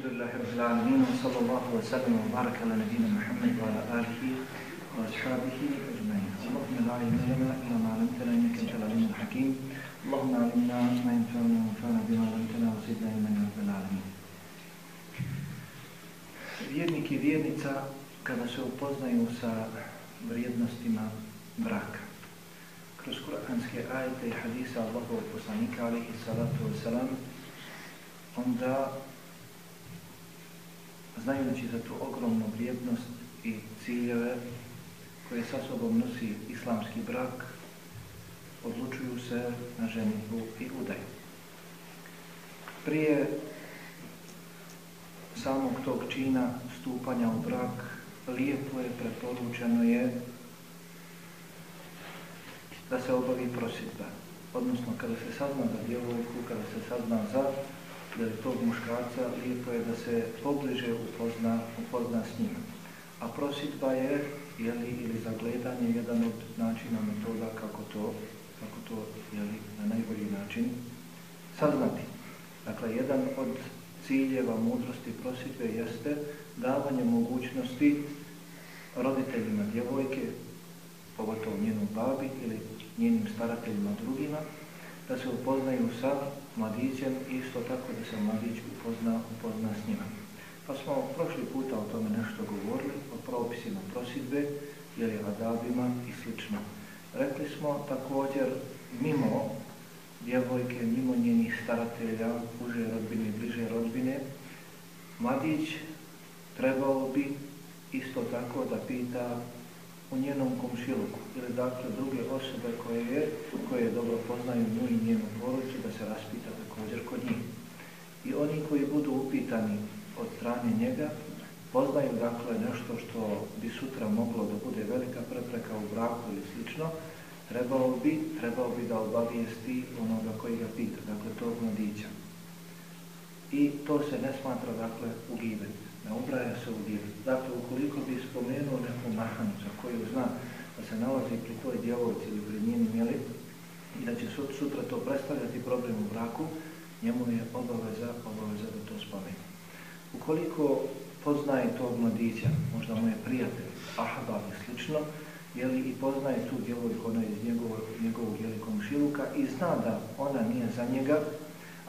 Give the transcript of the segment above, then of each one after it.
Alhamdulillahi Rabbil Alamin, sallallahu wa sallam, wa baraka ala nabina Muhammad wa ala alihi wa ashabihi ajma'in. Allahumma la ilma lana illa ma 'allamtana innaka antal alimul hakim. Allahumma 'allimna ma yanfa'una wa anfa'na bima 'allamtana wa zidna ilman ya rabbal. Vjernik i vjernica kada se upoznaju sa vrijednostima braka. Kroz kuranske ajete i hadisa Allahovog poslanika alaihi salatu wa salam, onda znajući za tu ogromnu vrijednost i ciljeve koje sa sobom nosi islamski brak, odlučuju se na ženitbu i udaju. Prije samog tog čina stupanja u brak lijepo je preporučeno je da se obavi prosjedba. Odnosno, kada se sazna za djevojku, kada se sazna za tog muškarca, lijepo je da se pobliže upozna, upozna s njim. A prosjedba je, jeli, ili zagledanje, jedan od načina metoda kako to, kako to jeli, na najbolji način saznati. Dakle, jedan od ciljeva mudrosti prosjedbe jeste davanje mogućnosti roditeljima djevojke, pogotovo njenom babi ili njenim starateljima drugima, da se upoznaju sa mladićem i isto tako da se mladić upozna, upozna s njima. Pa smo prošli puta o tome nešto govorili, o propisima prosidbe, ili adabima i sl. Rekli smo također mimo djevojke, mimo njenih staratelja, uže rodbine, bliže rodbine, mladić trebao bi isto tako da pita u njenom komšiluku ili dakle druge osobe koje je, koje dobro poznaju nju i njenu porodicu da se raspita također kod njih. I oni koji budu upitani od strane njega poznaju dakle nešto što bi sutra moglo da bude velika prepreka u braku ili slično, trebao bi, trebao bi da obavijesti onoga koji ga pita, dakle tog mladića. I to se ne smatra dakle u gibeti ne ubraja se u djelu. Dakle, ukoliko bi spomenuo neku mahanu za koju zna da se nalazi pri toj djevojci ili pri njenim jeli, i da će sutra to predstavljati problem u braku, njemu je obaveza, obaveza da to spomenu. Ukoliko poznaje tog mladića, možda mu je prijatelj, ahbab i slično, jeli, i poznaje tu djevojku, ona iz njegovog, njegovog jeli, komšiluka i zna da ona nije za njega,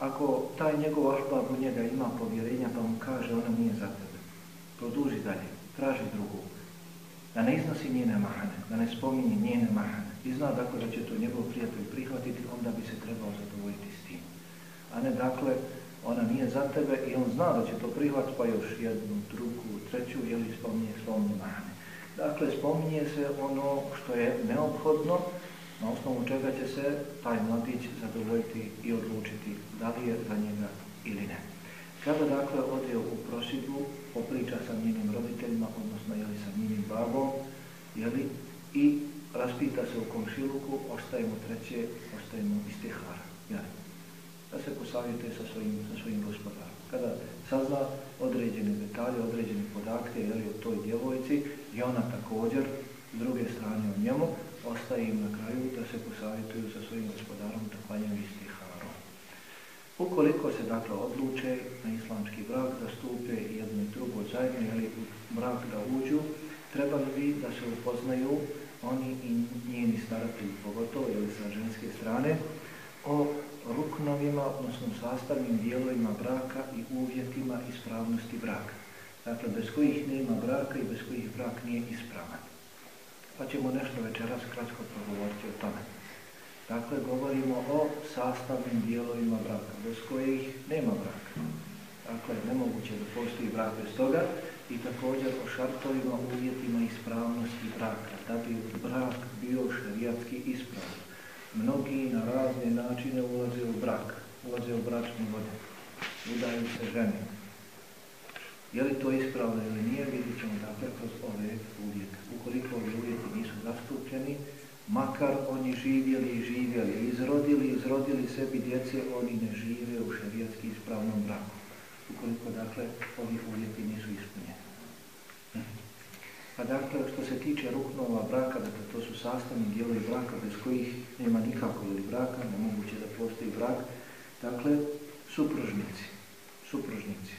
ako taj njegov ahbab u njega ima povjerenja pa mu kaže ona nije za tebe, produži dalje, traži drugu, da ne iznosi njene mahane, da ne spominje njene mahane i zna dakle da će to njegov prijatelj prihvatiti, onda bi se trebao zadovoljiti s tim. A ne dakle, ona nije za tebe i on zna da će to prihvatiti pa još jednu, drugu, treću, ili spominje, spominje mahane. Dakle, spominje se ono što je neophodno, na osnovu čega će se taj mladić zadovoljiti i odlučiti da li je za njega ili ne. Kada dakle ode u prosjedbu, popriča sa njenim roditeljima, odnosno jeli sa njenim babom, jeli, i raspita se u komšiluku, ostaje mu treće, ostaje mu istihara. Jeli. Da se posavijete sa svojim, sa svojim gospodarom. Kada sazna određene detalje, određene podatke jeli, o toj djevojci i ona također s druge strane o njemu, ostaje im na kraju da se posavjetuju sa svojim gospodarom da klanjaju istiharom. Ukoliko se dakle odluče na islamski brak da stupe jedno i drugo zajedno ili brak da uđu, trebali bi da se upoznaju oni i njeni staratelji, pogotovo ili sa ženske strane, o ruknovima, odnosno sastavnim dijelovima braka i uvjetima ispravnosti braka. Dakle, bez kojih nema braka i bez kojih brak nije ispravan pa ćemo nešto večeras kratko progovoriti o tome. Dakle, govorimo o sastavnim dijelovima braka, bez kojih nema braka. Dakle, nemoguće da postoji brak bez toga i također o šartovima, uvjetima ispravnosti braka, da bi brak bio šarijatski ispravan. Mnogi na razne načine ulaze u brak, ulaze u bračni vode, udaju se žene, je li to ispravno ili nije, vidjet ćemo dakle kroz ove uvjete. Ukoliko ovi uvjeti nisu zastupljeni, makar oni živjeli i živjeli, izrodili i izrodili sebi djece, oni ne žive u šerijatski ispravnom braku. Ukoliko dakle ovi uvjeti nisu ispunjeni. Pa dakle, što se tiče ruknova braka, dakle to su sastavni dijelovi braka bez kojih nema nikako ili braka, nemoguće da postoji brak, dakle, supružnici, supružnici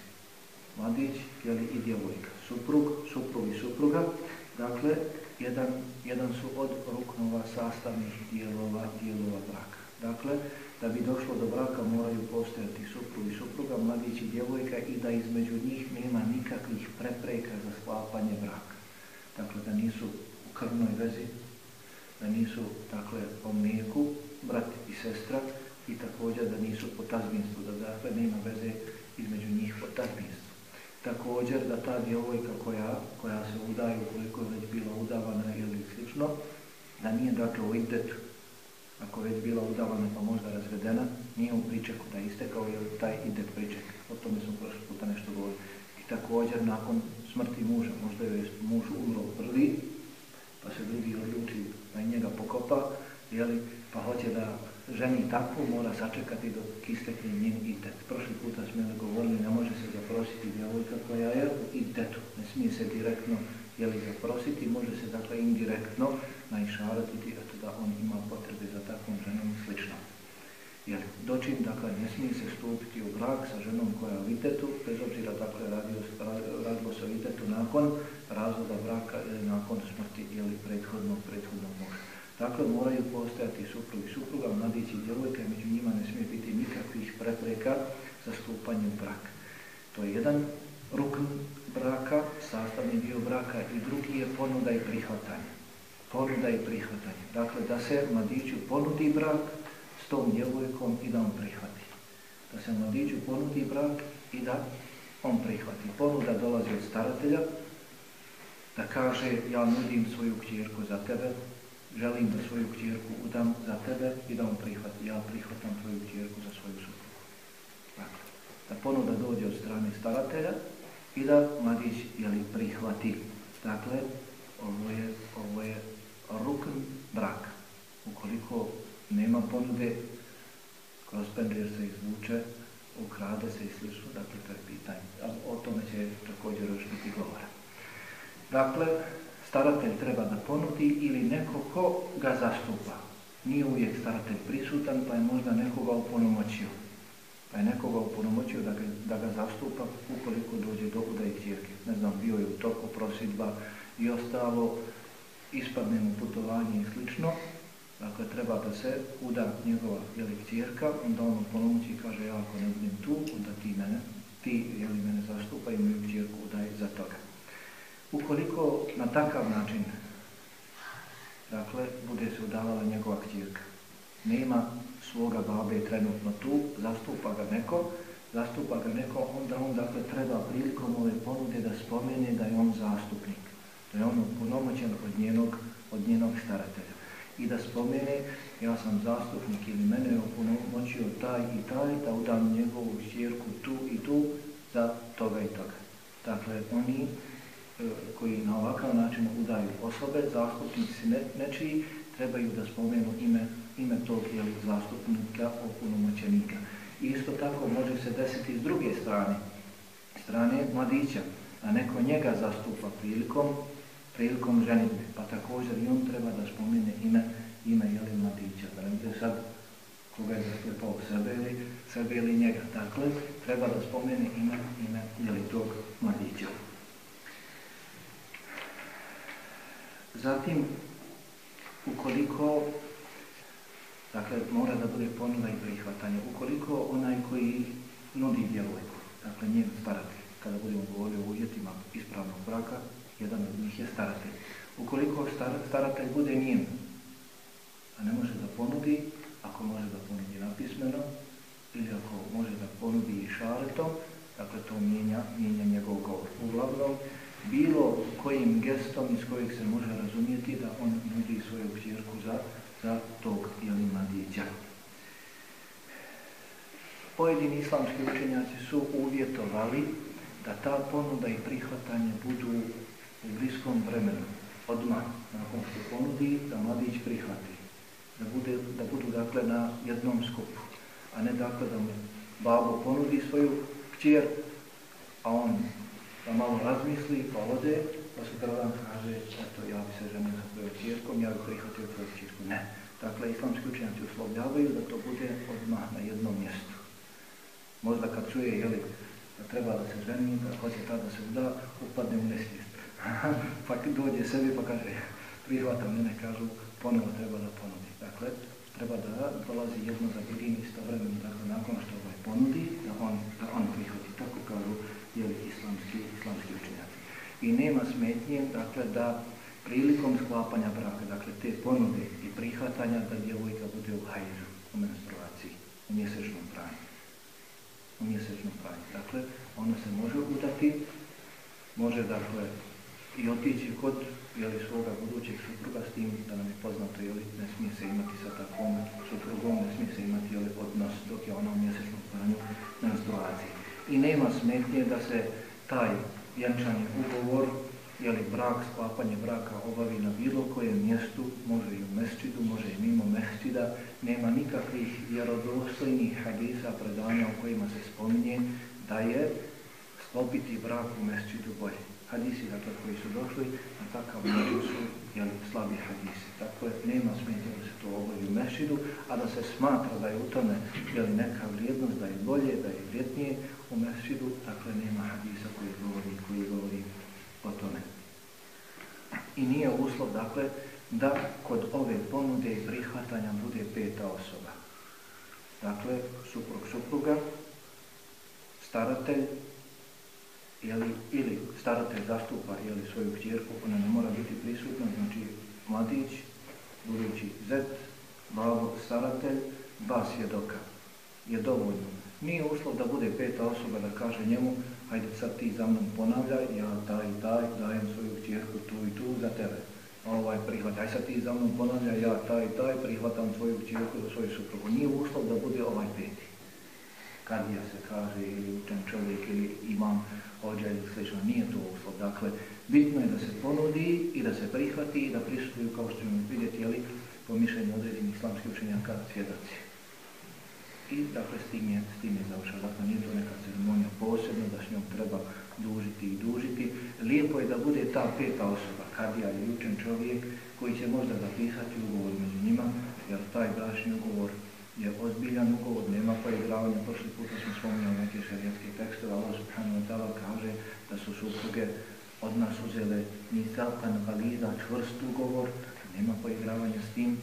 mladić jeli, i djevojka. Suprug, suprug i supruga, dakle, jedan, jedan su od ruknova sastavnih dijelova, dijelova braka. Dakle, da bi došlo do braka moraju postojati suprug i supruga, mladić i djevojka i da između njih nema nikakvih prepreka za sklapanje braka. Dakle, da nisu u krvnoj vezi, da nisu dakle, po mlijeku, brat i sestra, i također da nisu po tazbinstvu, da dakle nema veze između njih po tazbinstvu. Također da ta djevojka koja, koja se udaju, koliko je već bila udavana ili slično, da nije dakle u idetu, ako je već bila udavana pa možda razvedena, nije u pričeku da je istekao je taj idet priček. O tome smo prošli puta nešto govorili. I također nakon smrti muža, možda je muž umro prvi, pa se drugi odluči da njega pokopa, jeli, pa hoće da ženi takvu mora sačekati dok istekne njen idet. Prošli puta smo govorili, ne može se zaprositi djevojka koja je u idetu, ne smije se direktno jeli, zaprositi, može se dakle indirektno naišaratiti, eto da on ima potrebe za takvom ženom i slično. Jer dočim, dakle, ne smije se stupiti u brak sa ženom koja je u itetu, bez obzira, dakle, radio, radilo se o itetu nakon razvoda braka ili nakon smrti ili prethodnog, prethodnog muža. Dakle, moraju postojati suprug i supruga, mladić i djevojka, među njima ne smije biti nikakvih prepreka za stupanje u brak. To je jedan rukn braka, sastavni dio braka i drugi je ponuda i prihvatanje. Ponuda i prihvatanje. Dakle, da se mladiću ponudi brak s tom djevojkom i da on prihvati. Da se mladiću ponudi brak i da on prihvati. Ponuda dolazi od staratelja, da kaže ja nudim svoju kćerku za tebe, želim da svoju kćerku udam za tebe i da on prihvati. Ja prihvatam tvoju kćerku za svoju suprugu. Dakle, da ponuda dođe od strane staratelja i da mladić jeli, prihvati. Dakle, ovo je, ovo je rukn braka. Ukoliko nema ponude, kroz penđer se izvuče, ukrade se i slično, dakle to je pitanje. O tome će također još biti govora. Dakle, staratelj treba da ponudi ili neko ko ga zastupa. Nije uvijek staratelj prisutan, pa je možda nekoga uponomoćio. Pa je nekoga uponomoćio da ga, da ga zastupa ukoliko dođe do udaje čirke. Ne znam, bio je u toku prosidba i ostalo, ispadne mu putovanje i slično. Dakle, treba da se uda njegova jeli, čirka, onda on uponomoći i kaže, ja ako ne budem tu, onda ti mene, ti jeli, mene zastupa i moju čirku udaj za toga. Ukoliko na takav način, dakle, bude se udavala njegova kćirka, nema svoga babe trenutno tu, zastupa ga neko, zastupa ga neko, onda on dakle treba prilikom ove ponude da spomene da je on zastupnik, da je on punomoćen od njenog, od njenog staratelja. I da spomene, ja sam zastupnik ili mene je opunomoćio taj i taj, da udam njegovu kćirku tu i tu za toga i toga. Dakle, oni koji na ovakav način udaju osobe, zastupnici ne, nečiji, trebaju da spomenu ime, ime tog jeli, zastupnika, opunomoćenika. Isto tako može se desiti s druge strane, strane mladića, a neko njega zastupa prilikom, prilikom ženitbe, pa također i on treba da spomene ime, ime jeli, mladića, da ne sad koga je zastupao sebe ili, sebe ili njega. Dakle, treba da spomene ime, ime jeli, tog mladića. Zatim, ukoliko, dakle, mora da bude ponuda i prihvatanje, ukoliko onaj koji nudi djevojku, dakle, njen staratelj, kada budemo govorili o uvjetima ispravnog braka, jedan od njih je staratelj. Ukoliko star, staratelj bude njen, a ne može da ponudi, ako može da ponudi napismeno, ili ako može da ponudi i šaretom, dakle, to mijenja, mijenja njegov govor. Uglavnom, bilo kojim gestom iz kojeg se može razumijeti da on nudi svoju kćerku za, za tog ili mladića. Pojedini islamski učenjaci su uvjetovali da ta ponuda i prihvatanje budu u bliskom vremenu, odmah, nakon što ponudi, da mladić prihvati. Da, bude, da budu dakle na jednom skupu, a ne dakle da mu babo ponudi svoju kćer, a on da malo razmisli, pa ode, pa sutradan kaže, eto, ja bi se ženio sa tvojom čirkom, ja bih prihvatio tvoju čirku. Ne. Dakle, islamski učenjaci uslovljavaju da to bude odmah na jednom mjestu. Možda kad čuje, jeli, kad treba da se ženi, kad hoće tada se uda, upadne u nesvijest. pa dođe sebi pa kaže, prihvatam mene, kažu, ponovo treba da ponudi. Dakle, treba da dolazi jedno za drugim istovremeno, dakle, nakon što ovaj ponudi, da on, da on prihvati. Tako kažu, jeli, islamski, islamski učenjaci. I nema smetnje, dakle, da prilikom sklapanja braka, dakle, te ponude i prihvatanja da djevojka bude u hajzu, u menstruaciji, u mjesečnom pranju. U mjesečnom pranju. Dakle, ono se može udati, može, dakle, i otići kod jeli, svoga budućeg supruga s tim da nam je poznato jeli, ne smije se imati sa takvom suprugom, ne smije se imati jeli, odnos dok je ona u mjesečnom pranju menstruaciji. I nema smetnje da se taj vjenčani ugovor jeli, brak, sklapanje braka obavi na bilo kojem mjestu, može i u mesčidu, može i mimo mesčida, nema nikakvih vjerodostojnih hadisa predanja u kojima se spominje da je sklopiti brak u mesčidu bolje hadisi dakle, koji su došli na takav način su jel, slabi hadisi. Dakle, nema smetnje da se to obavi u mešidu, a da se smatra da je u tome jel, neka vrijednost, da je bolje, da je vrijednije u mešidu, dakle, nema hadisa koji govori, koji govori o tome. I nije uslov, dakle, da kod ove ponude i prihvatanja bude peta osoba. Dakle, suprug supruga, staratelj, jeli, ili staratelj zastupa jeli, svoju kćerku, ona ne mora biti prisutna, znači mladić, budući zet, babo, staratelj, dva svjedoka je dovoljno. Nije uslov da bude peta osoba da kaže njemu, hajde sad ti za mnom ponavljaj, ja taj i taj dajem svoju kćerku tu i tu za tebe. Ovaj prihvat, aj sad ti za mnom ponavljaj, ja taj taj prihvatam svoju kćerku za svoju suprugu. Nije uslov da bude ovaj peti. Kadija se kaže ili učen čovjek ili imam ođa ili slično, nije to uslov. Dakle, bitno je da se ponudi i da se prihvati i da prisutuju, kao što ćemo vidjeti, ali po mišljenju određenih islamskih učenjaka svjedoci. I dakle, s tim je, s tim je završao. Dakle, nije to neka ceremonija posebno, da s njom treba dužiti i dužiti. Lijepo je da bude ta peta osoba, kadija ili učen čovjek, koji će možda zapisati ugovor među njima, jer taj bračni ugovor je ozbiljan ugovor, nema poigravanja. Prošli puta smo spominjali neke šarijetske tekstove, Allah subhanahu wa ta'ala kaže da su supruge od nas uzele nisakan valiza, čvrst ugovor, nema poigravanja s tim.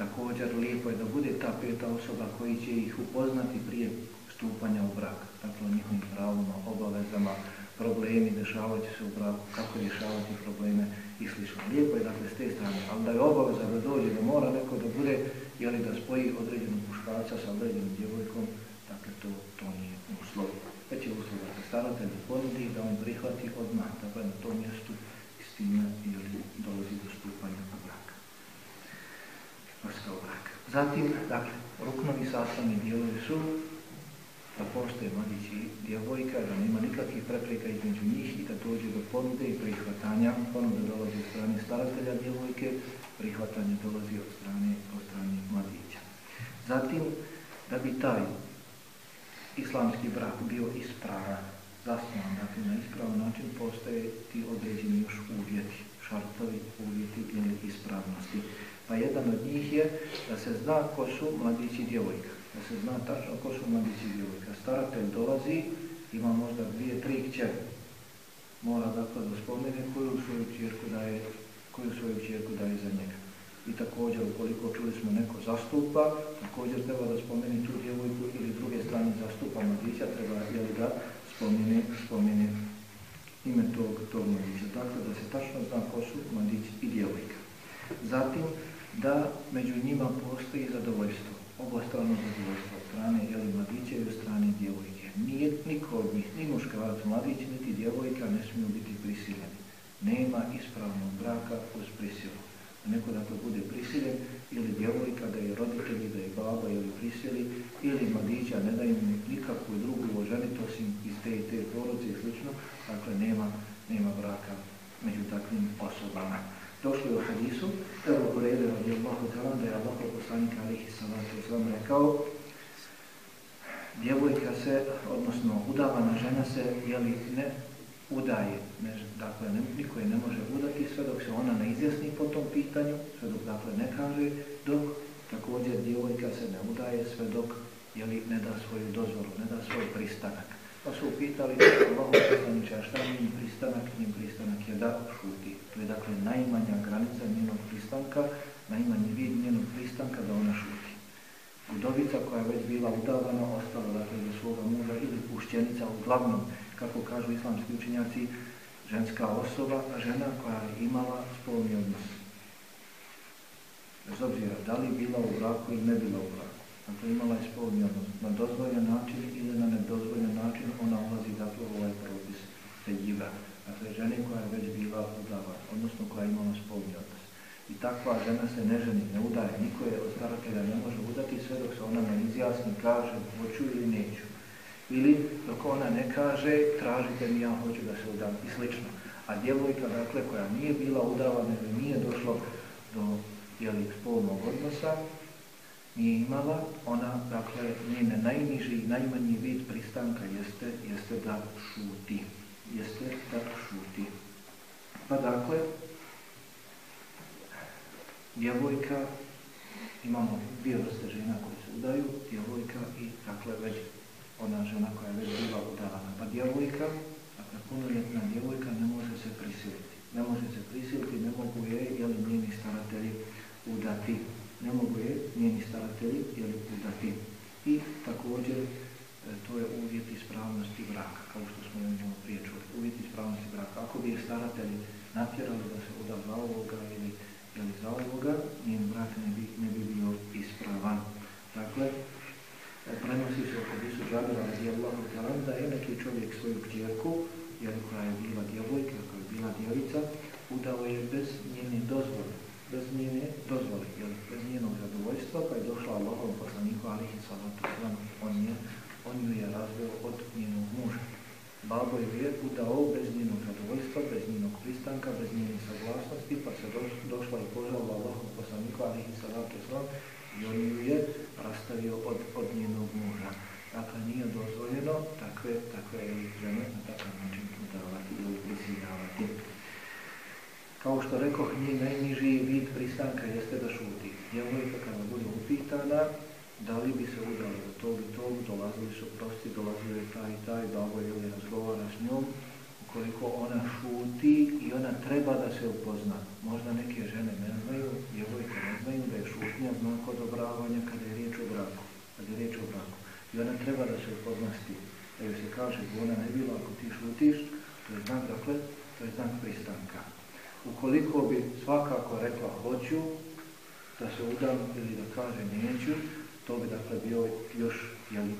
Također lijepo je da bude ta peta osoba koji će ih upoznati prije stupanja u brak. Dakle, o njihovim pravima, obavezama, problemi, dešavati se u braku, kako rješavati probleme i sl. Lijepo je dakle s te strane, ali da je obaveza da dođe, da mora neko da bude jeli da spoji određenog muškarca sa određenom djevojkom, dakle to, to nije uslov. Već je uslov da se starate da ponudi, da on prihvati odmah, dakle na tom mjestu i s time jeli, dolazi do stupanja u braka. Vrska u braka. Zatim, dakle, ruknovi sastavni dijelovi su da postoje mladić i djevojka, da nema nikakvih prepreka između njih i da dođe do ponude i prihvatanja. Ponuda dolazi od strane staratelja djevojke, prihvatanje dolazi od strane, od strane mladića. Zatim, da bi taj islamski brak bio ispravan, zasnovan, dakle na ispravan način postoje ti određeni još uvjeti, šartovi, uvjeti ili ispravnosti. Pa jedan od njih je da se zna ko su mladići djevojka da se zna tačno ko su mladići djevojka. Staratelj dolazi, ima možda dvije, tri kćere. Mora dakle da spomene koju svoju čirku daje, koju svoju čirku daje za njega. I također, ukoliko čuli smo neko zastupa, također treba da spomeni tu djevojku ili druge strane zastupa mladića, treba jel, da spomene, spomene ime tog, tog mladića. Dakle, da se tačno zna ko su mladići i djevojka. Zatim, da među njima postoji zadovoljstvo obostrano zadovoljstvo od strane jeli, mladića i od strane djevojke. Nije, niko od njih, ni muškarac, mladić, niti djevojka ne smiju biti prisiljeni. Nema ispravnog braka uz prisilu. Neko to bude prisiljen ili djevojka da je roditelji, da je baba ili prisili ili mladića ne da im nikakvu drugu oženit osim iz te i te porodce i slično, dakle nema, nema braka među takvim osobama došli u hadisu, Evo Hureyre radi Allahu talan, da je Allah poslanik alihi salatu islam rekao, djevojka se, odnosno udavana žena se, jeli, ne udaje, ne, dakle, ne, niko je ne može udati sve dok se ona ne izjasni po tom pitanju, sve dok, dakle, ne kaže, dok također djevojka se ne udaje sve dok, jeli, ne da svoju dozvoru, ne da svoj pristanak. Pa su upitali Allahu poslaniče, a šta njen pristanak? Njen pristanak je da šuti. Je dakle najmanja granica njenog pristanka, najmanji vid njenog pristanka da ona šuti. Udovica koja je već bila udavana, ostala dakle za svoga muža ili pušćenica, uglavnom, kako kažu islamski učenjaci, ženska osoba, žena koja je imala spolni odnos. Bez obzira da li bila u braku ili ne bila u braku. Dakle, imala je spolni odnos. Na dozvoljen način ili na nedozvoljen način ona ulazi dakle u ovaj propis teđiva. Dakle, žene koja je već bila udava, odnosno koja je imala spolni odnos. I takva žena se ne ženi, ne udaje. Niko je od staratelja ne može udati sve dok se ona ne izjasni, kaže hoću ili neću. Ili dok ona ne kaže tražite mi ja hoću da se udam i slično. A djevojka dakle koja nije bila udavana ili nije došlo do jeli, spolnog odnosa, nije imala, ona, dakle, njene najniži i najmanji vid pristanka jeste, jeste da šuti. Jeste da šuti. Pa dakle, djevojka, imamo dvije vrste žena koje se udaju, djevojka i, dakle, već ona žena koja je već bila udavana. Pa djevojka, dakle, punoljetna djevojka ne može se prisiliti. Ne može se prisiliti, ne mogu je, jel njeni staratelji udati ne mogu je njeni staratelji jeli, udati. I također e, to je uvjet ispravnosti braka, kao što smo imamo prije čuli. Uvjet ispravnosti braka. Ako bi je staratelji natjerali da se uda za ovoga ili, za ovoga, njen brak ne bi, ne bi bio ispravan. Dakle, e, prenosi se oko Isu Džabira radijallahu talan da je neki čovjek svoju kćerku, jer koja je bila djevojka, koja je bila djevica, udao je bez njene dozvole bez njene dozvole, jel, bez njenog zadovoljstva, pa je došla Allahom poslaniku alihi salatu on, je, on ju je razveo od njenog muža. Babo ju je udao bez njenog zadovoljstva, bez njenog pristanka, bez njene saglasnosti, pa se do, došla i požala Allahom poslaniku alihi salatu sallam i on ju je rastavio od, od njenog muža. Dakle, nije dozvoljeno takve, takve žene na takav način udavati ili prisiljavati. Kao što rekao, njen najniži vid pristanka jeste da šuti. Djevojka kada bude upitana, da li bi se udala za tog i tog, dolazili su prosti, dolazili je taj i taj, ili razgovara s njom, ukoliko ona šuti i ona treba da se upozna. Možda neke žene ne znaju, djevojke ne znaju da je šutnja znak odobravanja kada je riječ o braku. Kada je riječ o braku. I ona treba da se upozna s tim. Da joj se kaže, ona ne bila ako ti šutiš, to je znak, dakle, to je znak pristanka. Ukoliko bi svakako rekla hoću, da se udam ili da kaže neću, to bi dakle bio još, jeli,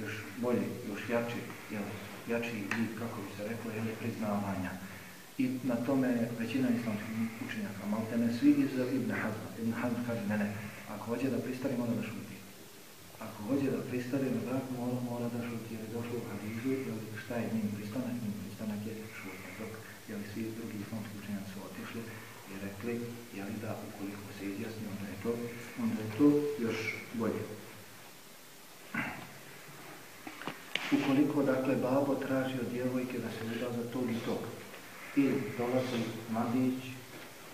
još bolji, još jači, jeli, jači vid, kako bi se reklo, jeli, priznavanja. I na tome većina islamskih učenjaka, malte ne svi iz Ibn Hazma. Ibn Hazm kaže, ne, ne, ako hoće da pristari, mora da šuti. Ako hoće da pristari na brak, mora, mora da šuti, jer je došlo u hadizu, šta je njim pristanak, njim pristanak je šutnja. Dok, jeli, svi drugi islamski učenjaci su otišli i rekli, jeli da ukoliko se izjasni, onda je to, onda je to još bolje. Ukoliko, dakle, babo traži od djevojke da se uda za tog i tog, ili dolazi mladić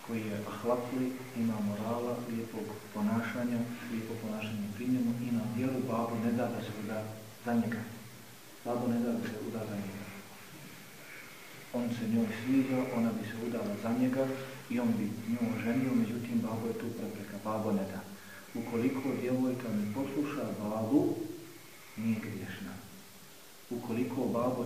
koji je ahlapli, ima morala, lijepog ponašanja, lijepo ponašanje pri i na dijelu babo ne da da se uda za njega. Babo ne da da se uda za njega on se njoj sviđa, ona bi se udala za njega i on bi nju oženio, međutim babo je tu prepreka, babo ne da. Ukoliko djevojka ne posluša babu, nije griješna. Ukoliko babo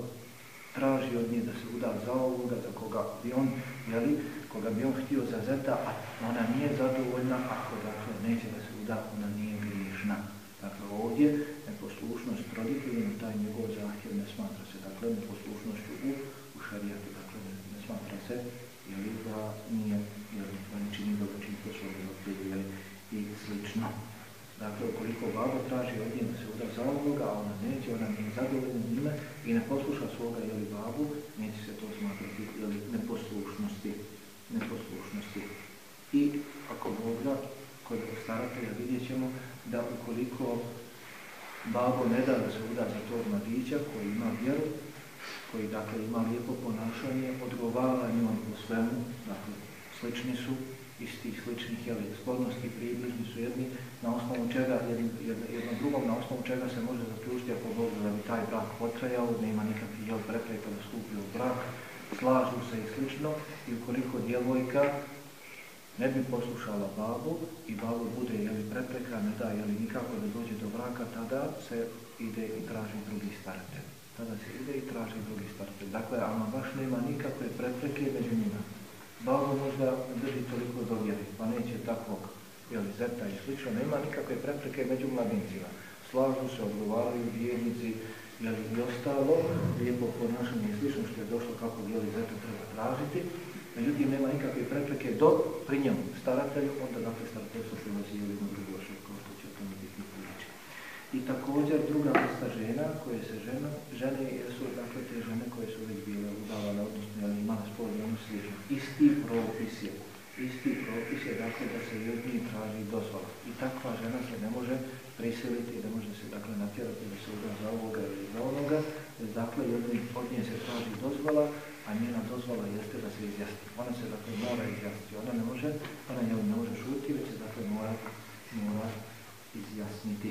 traži od nje da se uda za ovoga, za koga bi on, jeli, koga bi on htio za zeta, a ona nije zadovoljna, ako dakle neće da se uda, ona nije griješna. Dakle, ovdje neposlušnost roditeljima, taj njegov zahtjev ne smatra se, dakle, neposlušnošću u šarijatu, dakle ne, smatra se, jer da nije, jer da ne čini dobro čini svoje roditelje i slično. Dakle, ukoliko baba traži od nje da se uda za ovoga, a ona neće, ona nije zadovoljna njime i ne posluša svoga ili babu, neće se to smatrati ili neposlušnosti. neposlušnosti. I ako Bog kod staratelja vidjet ćemo da ukoliko babo ne da da se uda za tog mladića koji ima vjeru, koji dakle ima lijepo ponašanje, odgovara njom u svemu, dakle slični su, istih, sličnih, jeli, približni su jedni, na osnovu čega, jedno, jedno drugom, na osnovu čega se može zaključiti ako Bog da bi taj brak potrajao, nema nikakvih jel, prepreka da stupi u brak, slažu se i slično, i ukoliko djevojka ne bi poslušala babu i babu bude jeli, prepreka, ne da jeli, nikako da dođe do braka, tada se ide i traži drugi staratelj. Tada se ide i traži drugi staratelj. Dakle, ama baš nema nikakve prepreke među njima. Babo možda drži toliko dovjeri, pa neće takvog jeli, zeta i slično. Nema nikakve prepreke među mladincima. Slažu se, odgovaraju vjernici, jeli, i ostalo, lijepo ponašanje i slično što je došlo kako jeli, zeta treba tražiti. Međutim, nema nikakve prepreke do pri njemu staratelju, onda dakle starateljstvo prilazi ili jedno drugo kao što će o tome biti priče. I također druga vrsta žena koje se žena, žene su dakle te žene koje su već bile udavane, odnosno ali imale spolni odnos slično. Isti propis je. Isti propis je dakle da se i od njih traži dozvola. I takva žena se ne može prisiliti, ne može se dakle natjerati da se uda za ovoga ili za onoga, dakle i od, od nje se traži dozvola, a njena dozvola jeste da se izjasni. Ona se dakle mora izjasniti. Ona ne može, ona ne može šuti, već se dakle mora, mora izjasniti.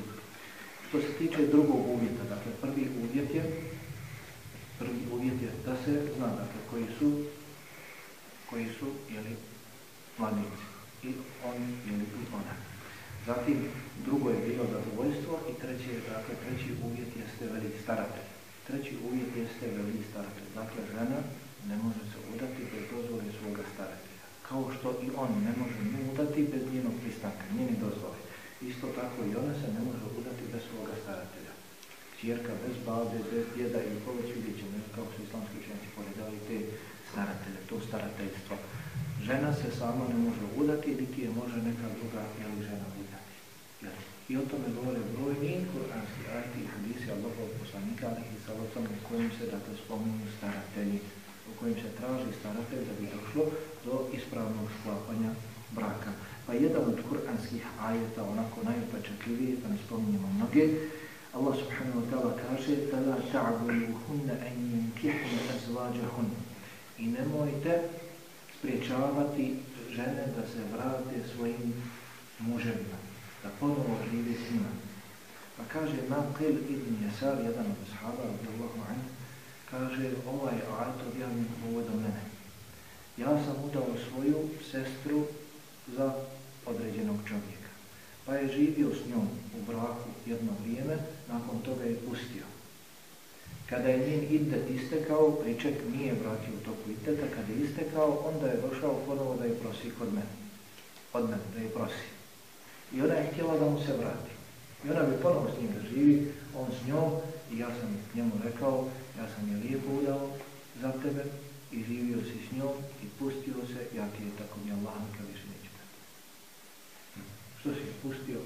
Što se tiče drugog uvjeta, dakle prvi uvjet je prvi uvjet je da se zna dakle koji su koji su jeli mladnici i on jeli i ona. Zatim drugo je bilo zadovoljstvo i treći je dakle treći uvjet jeste veliki staratelj. Treći uvjet jeste veliki staratelj. Dakle žena ne može se udati bez dozvole svoga staratelja. Kao što i on ne može mu udati bez njenog pristanka, njeni dozvole. Isto tako i ona se ne može udati bez svoga staratelja. Čjerka bez babe, bez djeda i poveć vidjet ćemo kako su islamski učenci poredali te staratelje, to starateljstvo. Žena se sama ne može udati, niti je može neka druga žena udati. I o tome govore brojni kuranski ajti i hadisi Allahov poslanika i sa kojim se dakle spominju staratelji u kojim se traži staratelj da bi došlo do ispravnog sklapanja braka. Pa jedan od kuranskih ajeta, onako najupečatljiviji, pa ne spominjemo mnoge, Allah subhanahu wa ta'ala kaže فَلَا تَعْبُلُهُنَّ أَنْ يُنْكِحْنَ أَزْوَاجَهُنَّ I nemojte spriječavati žene da se vrate svojim muževima, da ponovo žive s njima. Pa kaže Naqil ibn Jasar, jedan od sahaba, radijallahu anhu, kaže ovaj ajet objavljen povodom mene. Ja sam udao svoju sestru za određenog čovjeka. Pa je živio s njom u braku jedno vrijeme, nakon toga je pustio. Kada je njen idet istekao, priček nije vratio u toku ideta, kada je istekao, onda je došao ponovo da je prosi kod mene. Od mene, da je prosi. I ona je htjela da mu se vrati. I ona bi ponovo s njim da živi, on s njom, i ja sam njemu rekao, ja sam je lijepo udao za tebe i živio si s njom i pustio se, ja ti je tako mi Allah nikad više neću Što si pustio,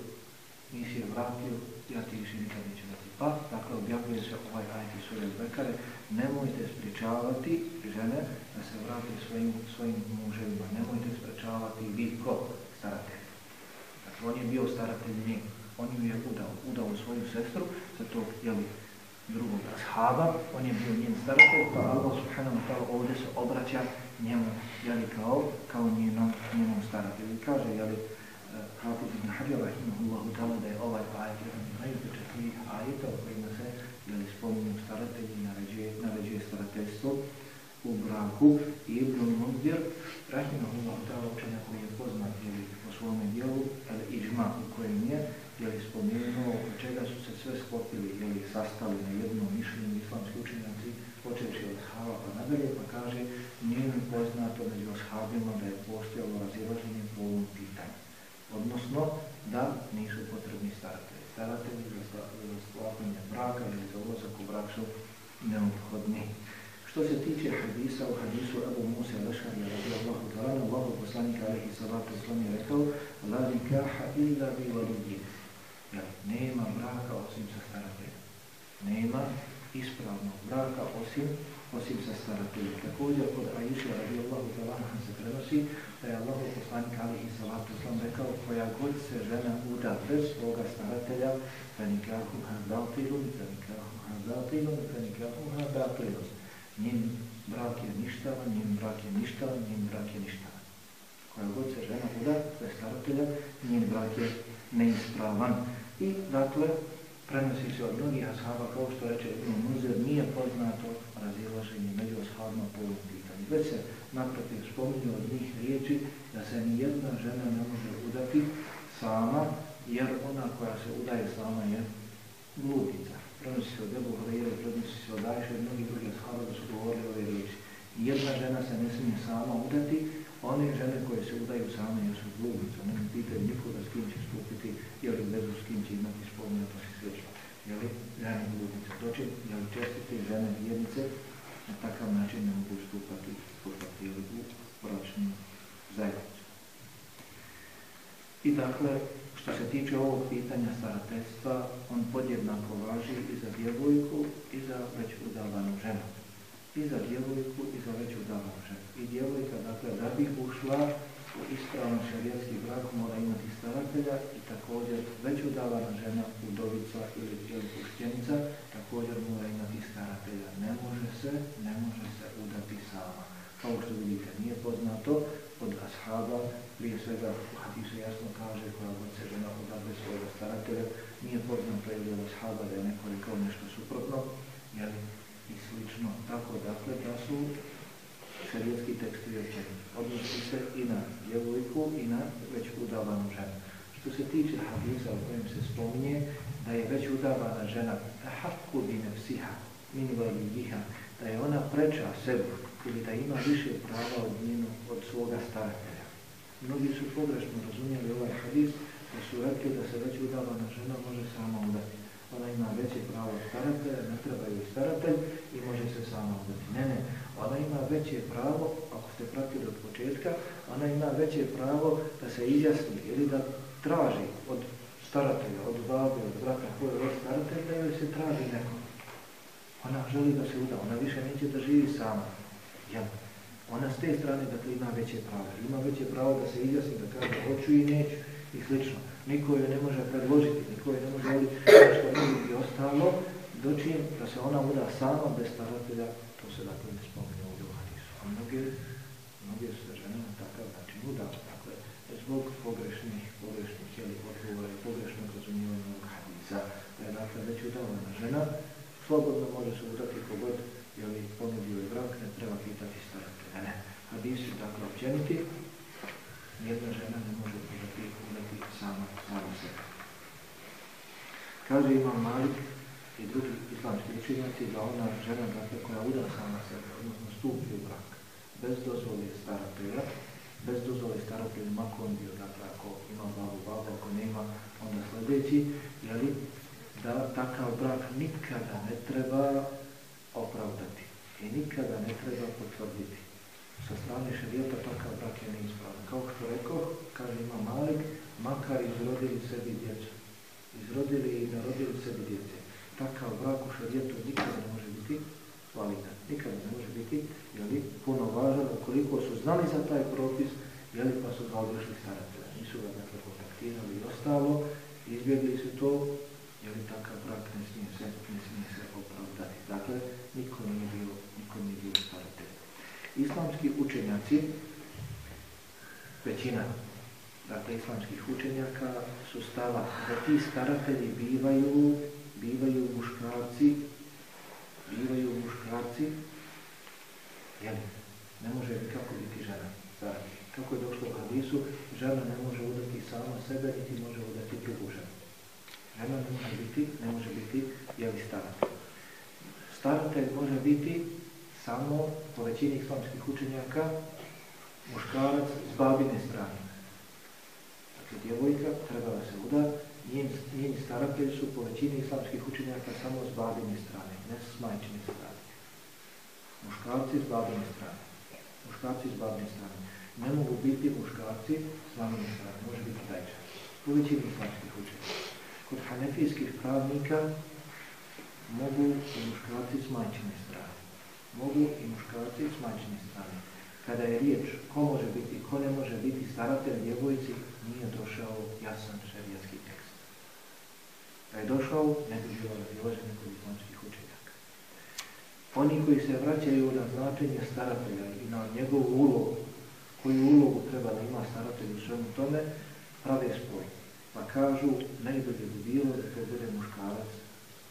nisi je vratio, ja ti više nikad neću dati. Pa, dakle, objavljuje se ovaj ajti sura Bekare, nemojte spričavati žene da se vrati svojim, svojim muževima, nemojte spričavati vi ko staratelj. Dakle, on je bio staratelj njih, on ju je udao, udao svoju sestru, za to, jeli, drugog ashaba, on je bio njen staratelj, pa Allah subhanahu wa ta'ala ovdje se obraća njemu, jeli kao, kao njenom, njenom staratelju. Kaže, jeli, eh, Hafiz ibn Hajar, rahimahullahu ta'ala, da je ovaj ajet jedan od najupečatlijih ajeta u kojima se, jeli, spominju staratelji i naređuje, naređuje starateljstvo u braku. I Ibn Mundir, rahimahullahu ta'ala, učenja koji je poznat, jeli, po svome dijelu, ali iđma u kojem je, je spomenuo oko čega su se sve sklopili ili sastali na jednom mišljenju islamski učenjaci, počeši od shava pa nadalje, pa kaže nije mi poznato među ashabima da je postojalo razilaženje po ovom pitanju. Odnosno, da nisu potrebni staratelji. Staratelji za, sklapanje braka ili za ulazak u brak su neophodni. Što se tiče hadisa, u hadisu Abu Musa al-Ashari radijallahu ta'ala, Allahu poslanika alaihi salatu islam je rekao La nikaha illa bi walidin nema braka osim sa starateljem. Nema ispravnog braka osim, osim sa starateljem. Također kod Aisha radijallahu ta'ala se prenosi da je Allah poslanik alihi salatu sam rekao koja god se žena uda bez svoga staratelja da nikahu ha batilun, da nikahu ha batilun, da nikahu ha batilun. Brak je ništavan, njen brak je ništavan, njen brak je ništavan. Koja god se žena uda bez staratelja, njen brak je neispravan. I dakle, prenosi se od mnogih ashaba, kao što reče Ibn nije poznato razilaženje među ashabima po ovom pitanju. Već se naprotiv spominju od njih riječi da se ni jedna žena ne može udati sama, jer ona koja se udaje sama je bludnica. Prenosi se od Ebu Hrejere, prenosi se od Ajše mnogi drugi ashaba da su govorili ove riječi. Jedna žena se ne smije sama udati, one žene koje se udaju same jesu bludnice. Ne pitaju nikoga s kim će stupiti, je li vezu s kim će imati spolnio, pa slično. Je li žene bludnice? Doći, je li čestite žene vjernice na takav način ne mogu stupati, stupati u bračnu zajednicu. I dakle, što se tiče ovog pitanja starateljstva, on podjednako važi i za djevojku i za već udavanu ženu. I za djevojku i za već udavanu ženu. I djevojka, dakle, da bi ušla u ispravan šarijetski brak mora imati staratelja i također već udavana žena, udovica ili, ili puštjenica, također mora imati staratelja. Ne može se, ne može se udati sama. Kao što vidite, nije poznato od ashaba, prije svega u hadisu jasno kaže koja god se žena odabre svojega staratelja, nije poznato je od ashaba da je neko rekao nešto suprotno, jel, i slično. Tako dakle da su šarijetski tekstovi općeniti. Odnosi se i na djevojku i na već udavanu ženu. Što se tiče hadisa u kojem se spominje da je već udavana žena hakku bi nefsiha, minivali jiha, da je ona preča sebu ili da ima više prava od njenu, od svoga staratelja. Mnogi su pogrešno razumjeli ovaj hadis da su rekli da se već udavana žena može sama udati. Ona ima veće pravo od staratelja, ne treba joj staratelj i može se sama udati. Ne, ne, ona ima veće pravo, ako ste pratili od početka, ona ima veće pravo da se izjasni ili da traži od staratelja, od babe, od braka koje je od staratelja, joj se traži neko. Ona želi da se uda, ona više neće da živi sama. Ja. Ona s te strane dakle ima veće pravo. Ima veće pravo da se izjasni, da kaže hoću i neću i slično. Niko joj ne može predložiti, niko joj ne može ovdje nešto i ostalo, dočim da se ona uda sama bez staratelja, to se dakle ne spominje ovdje u hadisu. A mnoge, mnoge se žene na takav način udale. Dakle, zbog pogrešnih, pogrešnih jeli, odgovora i pogrešnog razumijevanja ovog hadisa, da je dakle već udavana žena, slobodno može se udati kogod je li ponudio je brak, ne treba pitati staratelja. Ne, hadisi dakle općeniti, jedna žena ne može udati, udati sama, sama sebe. Kaže Imam Malik i drugi islamski učenjaci da ona žena dakle, koja uda sama sebe, odnosno stupi u brak, bez dozvole staratelja, bez dozvole staratelja, bio, dakle, ako ima babu, babu, ako nema, onda sljedeći, jeli, da takav brak nikada ne treba opravdati i nikada ne treba potvrditi. Sa strane šarijeta takav brak je neispravan. Kao što rekao, kaže ima Malik, makar izrodili sebi djecu. Izrodili i narodili sebi djece. Takav brak u šarijetu nikada ne može biti validan. Nikada ne može biti jeli, puno važan koliko su znali za taj propis, jeli pa su ga odrešli staratelja. Nisu ga dakle kontaktirali i ostalo, izbjegli su to, jeli takav brak ne smije se, ne smije se opravdati. Dakle, niko nije bio, niko nije bio staratelj. Islamski učenjaci, većina dakle, islamskih učenjaka su stava da ti staratelji bivaju, bivaju muškarci, bivaju muškarci, jel, ne može kako biti žena, staratelj. Kako je došlo u hadisu, žena ne može udati sama sebe, niti može udati drugu ženu. Žena ne može biti, ne može biti, jeli staratelj. Staratelj može biti samo, po većini islamskih učenjaka, muškarac s babine strane. Dakle, djevojka treba da se uda, njeni staratelji su po većini islamskih učenjaka samo s babine strane, ne s majčine strane. Muškarci s babine strane. Muškarci s babine strane. Ne mogu biti muškarci s mamine strane, može biti dajča. Po većini islamskih učenjaka. Kod hanefijskih pravnika mogu i muškarci s majčine strane. Mogu i muškarci s majčine strane. Kada je riječ ko može biti, ko ne može biti staratelj djevojci, nije došao jasan tekst. Da je došao, ne bi bilo razilaženje kod islamskih učenjaka. Oni koji se vraćaju na značenje staratelja i na njegovu ulogu, koju ulogu treba da ima staratelj u svemu tome, prave spoj. Pa kažu, najbolje bi bilo da to bude muškarac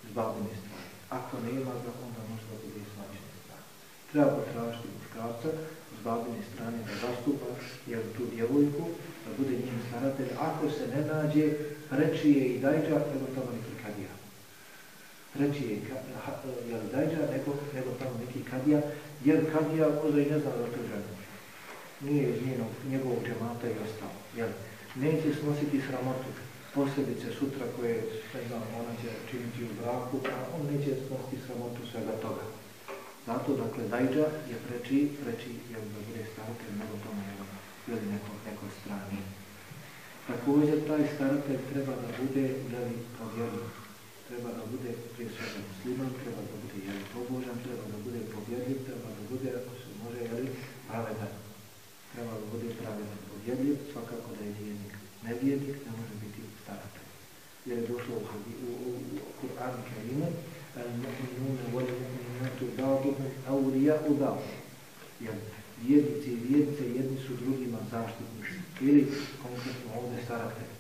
s babine strane. Ako nema ga, onda možda bude strane. Treba potražiti muškarca babine strane da zastupa jer tu djevojku, da bude njim staratelj. Ako se ne nađe, reći je i dajđa, nego tamo neki kadija. Reći je jel dajđa, nego, nego tamo neki kadija, jer kadija možda ne zna da to. Nije iz njenog, njegovog džemata i ostalo. Jel? Neće snositi sramotu posljedice sutra koje, ne znam, ona će činiti u braku, a on neće snositi sramotu svega toga. Zato, dakle, dajđa je preči, preči, jel da bude staratelj, nego tome, ili neko, neko strani. Također, taj staratelj treba da bude, jel, povjerljiv. Treba da bude prije svega musliman, treba da bude, jel, pobožan, treba da bude povjerljiv, treba da bude, ako se može, jel, pravedan. Treba da bude pravedan, povjerljiv, svakako da je vjernik. Nevjernik ne može biti staratelj. Jer je došlo u, u, u, u Kur'anu Kerimu, al-mu'minuna wal-mu'minatu ba'duhum awliya'u ba'd. Jer vjernici i vjernice jedni su drugima zaštitnici. Ili konkretno ovdje staratelj.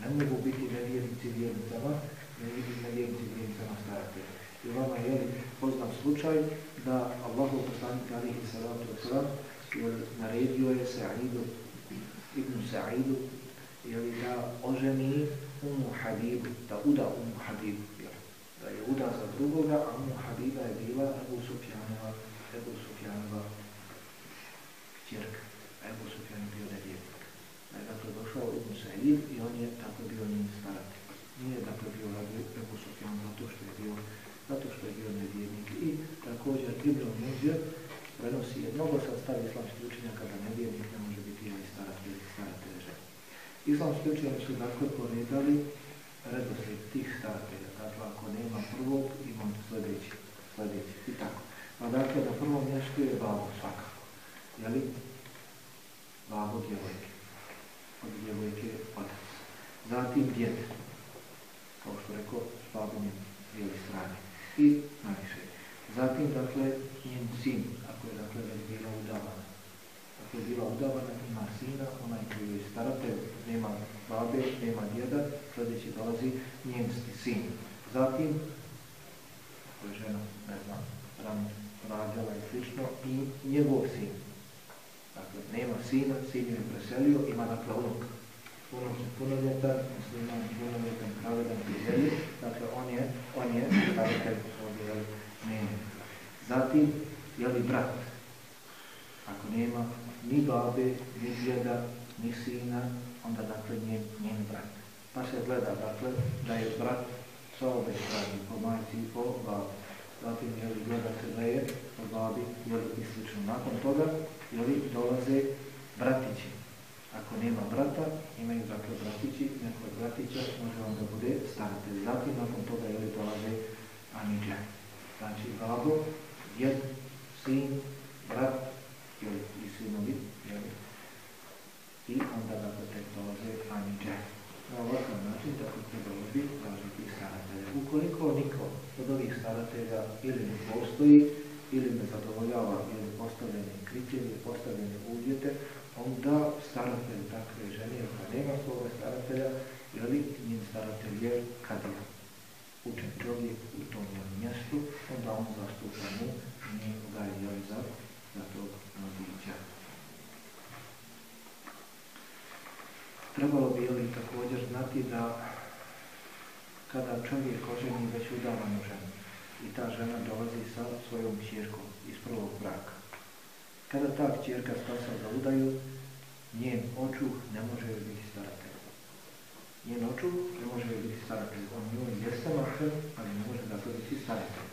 Ne mogu biti nevjernici vjernicama, ne nevjernici vjernicama staratelja. I vama je poznat slučaj da Allah poslanik alihi salatu wasalam naredio je Sa'idu ibn Sa'idu ili da oženi Umu Habibu, da uda Umu Habibu, jer da je uda za drugoga, a Umu Habiba je bila Ebu Sufjanova, Ebu Sufjanova čirka. Ebu Sufjan bio nevjernik. Da je dakle došao Ibn Sa'id i on je tako bio njim staratelj. Nije dakle bio Ebu Sufjan zato što je bio, zato što je bio nevjernik. I također Ibn Muzir prenosi je mnogo sad stavi islamskih učenjaka da nevjernik ne može biti ili staratelj staratelj žena. Islamski učenjaki su dakle poredali redoslijed tih staratelja. Dakle, ako nema prvog, imam sljedeći, sljedeći i tako. Pa dakle, na prvom mjestu je babo svakako. Jeli? Babo djevojke. Od djevojke otac. Zatim djed. Kao što rekao, s babom je strane. I najviše. Zatim, dakle, njen sin, ako je, dakle, već bila udavana. Ako je bila udavana, ima sina, onaj koji je staratelj, nema babe, nema djeda, sljedeći dolazi njen sin. Zatim, ako je žena, ne znam, ran, rađala i slično, i njegov sin. Dakle, nema sina, sin je preselio, ima dakle unuk. Unuk je punoljetan, musliman, punoljetan, pravedan, prijeli, dakle, on je, on je staratelj ovdje, jel. Zatim, je li brat? Ako nema ni babe, ni djeda, ni sina, onda dakle njen, njen brat. Pa se gleda dakle da je brat sa obe strane, po majci i po babi. Zatim je li gleda se da je po babi, je li i slično. Nakon toga je li dolaze bratići. Ako nema brata, imaju dakle bratići, neko od bratića može onda bude staratelj. Zatim nakon toga je li dolaze aniđe. Znači babo, djed, sin, brat, jeli, i sinovi, jeli, i onda dakle tek dolaze aniđe. Na ovakav način tako trebalo bi tražiti staratelja. Ukoliko niko od ovih staratelja ili ne postoji, ili ne zadovoljava ili postavljene kriterije, postavljene uvjete, onda staratelj takve žene, koja nema svoga staratelja, jeli, njen staratelj je kadija. Učen čovjek u tom mjestu, onda on zastupa mu, nije ga je za, za tog mladića. Trebalo bi li također znati da kada čovjek oženi već udavanu ženu i ta žena dolazi sa svojom čirkom iz prvog braka. Kada ta čirka stasa za udaju, njen očuh ne može biti staratelj. Njen očuh ne može biti staratelj. On njoj jeste mahran, ali ne može dakle biti staratelj.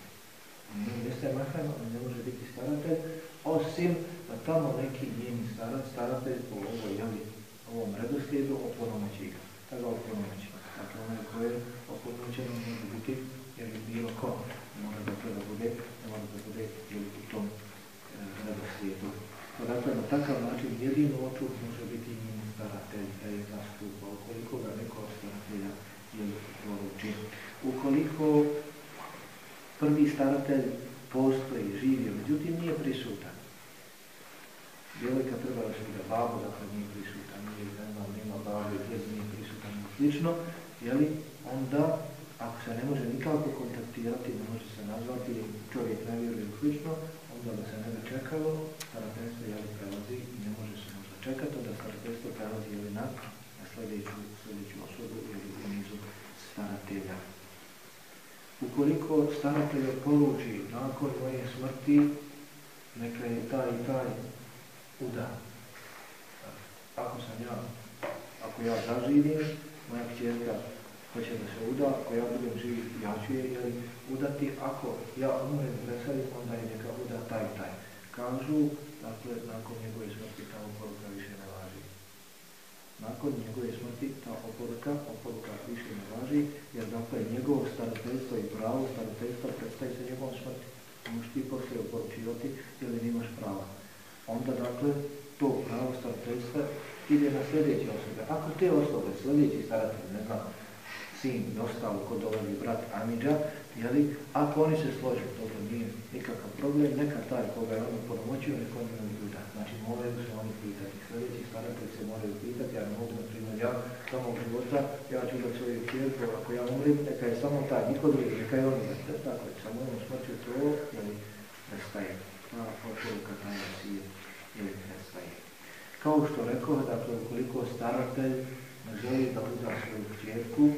On njoj jeste mahran, ali ne može biti staratelj, osim da tamo neki njeni starac, staratelj po ovoj jeli, ovom redoslijedu oponomoći ga. Tada oponomoći. Dakle, onaj ko je oponomoćeno može biti jer je bilo ko. Mora dakle da bude, ne mora da bude jeli, u tom e, redoslijedu. Pa dakle, na takav način jedino očuh može biti njen staratelj da je nastupa. Ukoliko ga neko od staratelja jeli, poruči. Ukoliko prvi staratelj postoji, živio, međutim nije prisutan. Djevojka treba da babo, dakle nije prisutan, nije, znam, nema babe, djez nije prisutan i slično, jeli, onda ako se ne može nikako kontaktirati, ne može se nazvati, čovjek ne vjeruje slično, onda da se ne bi čekalo, starateljstvo jeli prelazi, ne može se možda čekati, onda starateljstvo prelazi jeli na, na sljedeću, sljedeću osobu ili u nizu staratelja. Ukoliko staratelj poruči nakon moje smrti, neka je taj i taj uda. Ako sam ja, ako ja zaživim, moja čerka hoće da se uda, ako ja budem živ, ja ću je jeli, udati, ako ja umrem presadim, onda je neka uda taj taj. Kažu, dakle, nakon njegove smrti ta oporuka više ne važi. Nakon njegove smrti ta oporuka, oporuka više ne važi, jer dakle njegovo starateljstvo i pravo starateljstva predstaje se njegovom smrti. Možeš ti poslije oporučivati ili nimaš prava. Onda dakle, to pravo starateljstva ide na sljedeće osobe. Ako te osobe, sljedeći staratelj, ne znam, sin i ostalo ko dolazi brat Amidža, jeli, ako oni se slože, to nije nikakav problem, neka taj koga je on pomoćio, neko on ne ljuda. Znači moraju se oni pitati. Sljedeći staratelj se moraju pitati, ja ne mogu, na primjer, ja samo života, ja ću da svoju čerku, ako ja umrim, neka je samo taj, niko drugi, neka je on. Tako samo on smrću to, jeli, prestaje. Ta oporuka taj sije, prestaje. Kao što rekao, dakle, ukoliko staratelj želi da uda svoju čerku,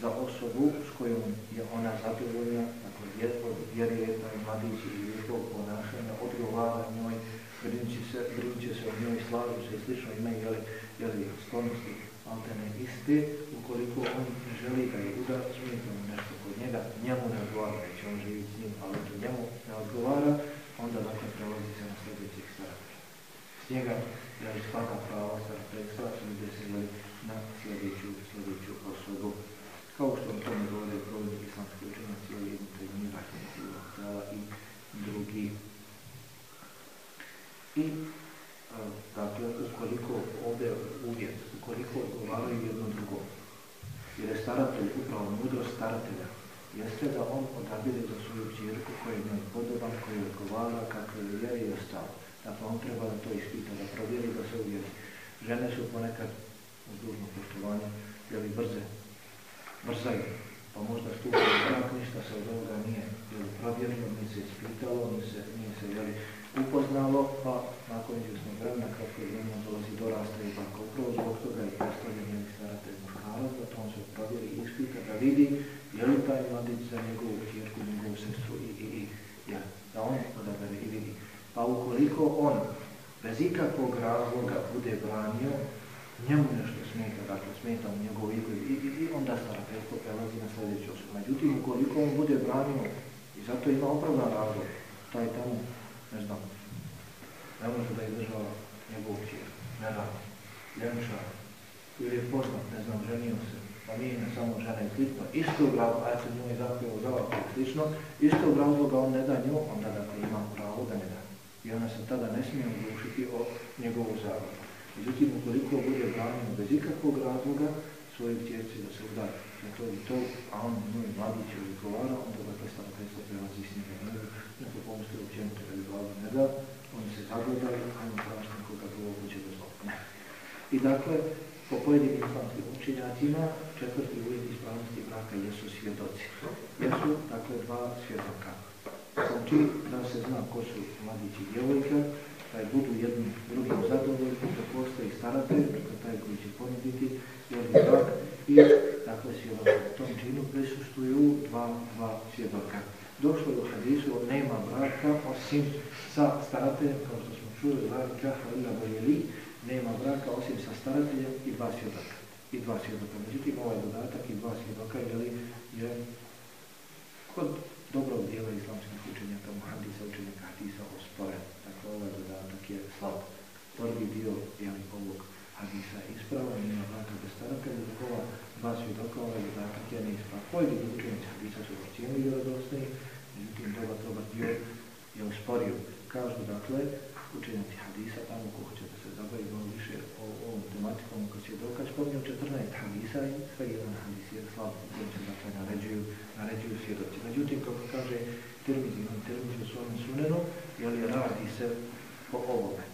za osobu s kojom je ona zadovoljna, dakle vjeruje da je mladić i lijepog ponašanja, odgovara njoj, brinće se, brinće se o njoj, slažu se i slično, imaju jeli sklonosti alterne iste, ukoliko on želi da je udar, smijete nešto kod njega, njemu ne odgovara, neće on živi s njim, ali to njemu ne odgovara, onda dakle prelazi se na sljedećih staratelja. S njega je svaka prava starateljstva ide se jeli, na sljedeću, sljedeću osobu kao što o tome govore brojni islamski učenjaci o jednu tajmira, i drugi. I dakle, ukoliko ovdje uvjet, ukoliko odgovaraju jedno drugo, jer je staratelj upravo mudrost staratelja, jeste da on odabire za svoju čirku koji je podoban, koji odgovara, kakve je vjeri i ostalo. Dakle, on treba da to ispita, da provjeri, da se uvjeri. Žene su ponekad, uz dužno poštovanje, jeli brze brzaju. Pa možda stupi brak, ništa se od ovoga nije provjerilo, nije se ispitalo, nije se, nije se jeli, upoznalo, pa nakon izvjesnog vremena, je vremena dolazi do rasta i baka. Upravo zbog toga je postavljen njeg staratelj muškarac, da to on se provjeri i ispita, da vidi je li taj mladić za njegovu čirku, njegovu sestru i, i, i ja, da on odabere i vidi. Pa ukoliko on bez ikakvog razloga bude branio, njemu nešto smeta, dakle smeta u njegovu igru i, i, i onda starateljstvo prelazi na sljedeću osobu. Međutim, ukoliko on bude branio i zato ima opravdan razlog, taj tamo, ne znam, ne može da je država njegovu čiru, ne znam, ljenča, ili je poznat, ne znam, ženio se, pa nije ne samo žena i slično, istog razloga, a se njoj zapio zavak i slično, istog razloga on ne da nju, onda dakle ima pravo da ne da. I ona se tada ne smije odlučiti o njegovu zavaku. Međutim, ukoliko bude branjeno bez ikakvog razloga svoje djeci da se udari na to i to, a on njoj mladić odgovara, onda dakle starateljstvo prelazi s njega ne na to pomosti općenito da bi ne da, oni se zagledaju, a on traži nekoga drugo će dozvoliti. I dakle, po pojedinim islamskim učenjacima, četvrti uvjet ispravnosti braka jesu svjedoci. Jesu, dakle, dva svjedoka. Znači, da se zna ko su mladići djevojka, taj budu jedni drugim zadovoljni, da postoji staratelj, dakle taj koji će ponuditi jedni brak i dakle svjedoka. U tom činu prisustuju dva, dva svjedoka. Došlo je u hadisu, nema braka osim sa starateljem, kao što smo čuli, Zalika Halila Bojeli, nema braka osim sa starateljem i dva svjedoka. I dva svjedoka. Međutim, ovaj dodatak i dva svjedoka je, je kod dobrog dijela islamskih učenjaka, muhadisa, učenjaka hadisa osporen ovaj dodatak je slab. Prvi dio jeli, ovog hadisa ispravan, ima vrata bez staratelja, dok ova dva svjedoka, ovaj dodatak je neispravan. Pojedini učenici hadisa su ocijenili vjerodostojni, međutim dobar, dobar dio je usporio. Kažu, dakle, učenjaci hadisa, tamo ko hoće da se zabavi malo više o ovom tematikom ko će dokaz, spominju 14 hadisa i sve jedan hadis je slab, koji se dakle naređuju, naređuju svjedoci. Međutim, kako kaže Tirmizi, imam Tirmizi u svojom sunenu, jer radi se po ovome.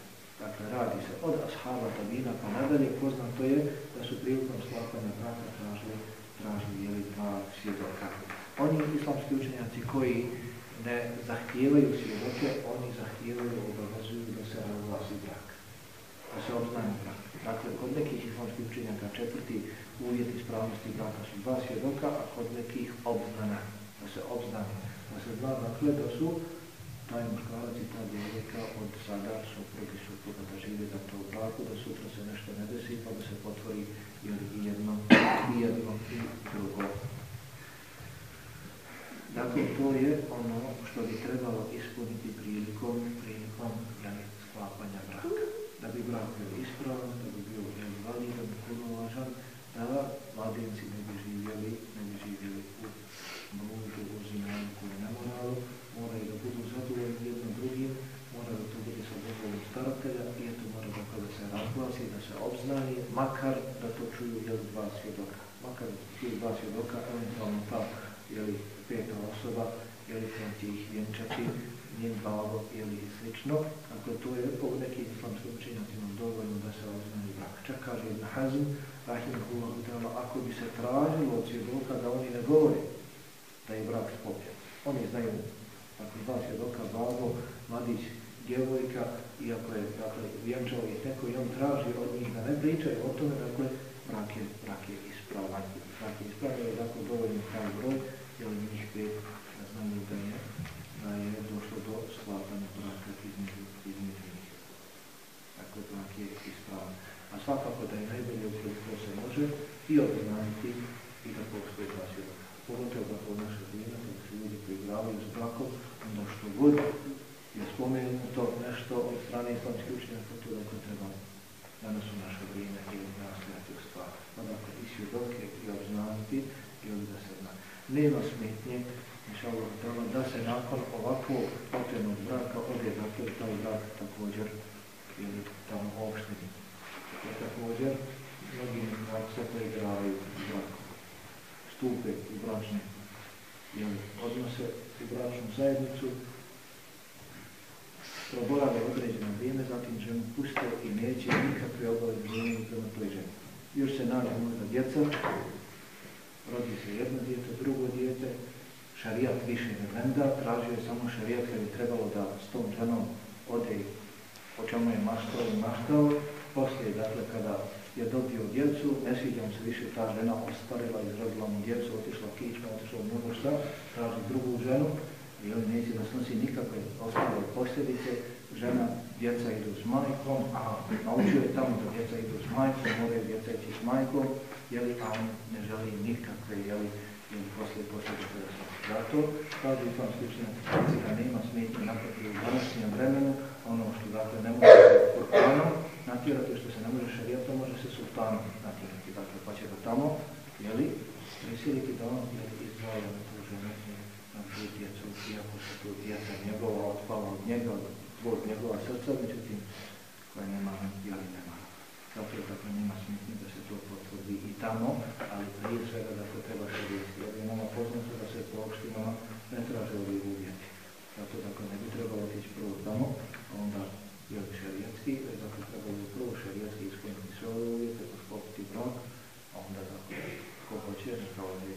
Dakle, radi se od ashaba tabina pa nadalje, poznato je da su prilikom sklapanja braka tražili, tražili jeli dva svjedoka. Oni islamski učenjaci koji ne zahtijevaju svjedoke, oni zahtijevaju, obavezuju da se razglasi brak, da se obznani brak. Dakle, kod nekih islamskih učenjaka četvrti uvjet ispravnosti braka su dva svjedoka, a kod nekih obznana, da se obznani, da se zna dakle da su taj muškarac i ta djevojka od sada suprugi supruga da žive da to u braku, da sutra se nešto ne desi pa da se potvori i jedno i jedno i drugo. Dakle, to je ono što bi trebalo ispuniti prilikom, prilikom jeli, sklapanja braka. Da bi brak bio ispravan, da bi bio validan, punovažan, da mladenci ne bi živjeli, ne bi živjeli u bludu, u zinanku i nemoralu, moraju da budu zadovoljni jedno drugim, moraju da to bude sa dozvolom staratelja i eto mora da kada se razglasi, da se obznani, makar da to čuju jel dva svjedoka. Makar čuju dva svjedoka, eventualno ta jeli, peta osoba, jeli koja će ih vjenčati, njen babo ili slično. Dakle, to je po nekim islamskim učenjacima dovoljno da se obznani brak. Čak kaže Ibn Hazm, rahimahullahu ako bi se tražilo od svjedoka da oni ne govore da je brak sklopljen. Oni znaju, dakle, dva svjedoka, babo, mladić, djevojka, iako je, dakle, vjenčao i teko i on traži od njih da ne pričaju o tome, dakle, brak je, brak je ispravan. Brak je ispravan, je dakle dovoljno taj broj, jer njih pet znaju da je, da je došlo do sklapanja braka između, njih. Dakle, brak je ispravan. A svakako da je najbolje ukoliko se može i obznaniti i da postoje dva svjedoka. Pogotovo da po naše vrijeme, da su ljudi koji gravaju s brakom, onda što god je spomenuto nešto od strane islamske učenjaka, to dakle treba danas u naše vrijeme i nastojati u stvari. Pa dakle, svjedoke i obznaniti i ovdje da se zna. Nema smetnje, da se nakon ovakvog potrebnog braka ode dakle taj brak također ili tamo opštini. Jer također mnogi se preigravaju brakom. Stupe u bračne odnose u bračnu zajednicu, proborave određeno vrijeme, zatim ženu puste i neće nikakve obaveze prema toj ženi. Još se nađe možda djeca, rodi se jedno dijete, drugo dijete, šarijat više ne venda, tražio je samo šarijat kad je trebalo da s tom ženom ode o čemu je maštao i maštao. Poslije, dakle, kada je dobio djecu, ne sviđa se više ta žena, ostarila, izrodila mu djecu, otišla kičma, otišla u mnogo šta, traži drugu ženu i on neće da snosi nikakve ostale posljedice. Žena, djeca idu s majkom, a naučio je tamo da djeca idu s majkom, moraju djeca ići s majkom, jeli, a on ne želi nikakve, jeli, ili poslije posljedice da. Zato, kaže islam slučajnici, da nema smetnje naprotiv u današnjem vremenu, ono što dakle ne može se Kur'anom natjerati, što se ne može šarijatom, može se sultanom natjerati. Dakle, pa će ga tamo, jeli, prisiliti da on je izdvaja na tu ženu na tu djecu, iako su tu djeca njegova otpala od njega, zbog njegova srca, međutim, koja nema, jeli nema. Zato dakle nema smetnje da se to potvrdi i tamo, ali prije svega da to treba šarijeti. Jer je nama poznato da se po opštinama ne traže ovi uvjeti. Zato dakle ne bi trebalo otići prvo tamo, onda je šarijetski, dakle trebalo je prvo šarijetski ispuniti sve ove uvjete, poskopiti brak, a onda dakle ko hoće, neka ode,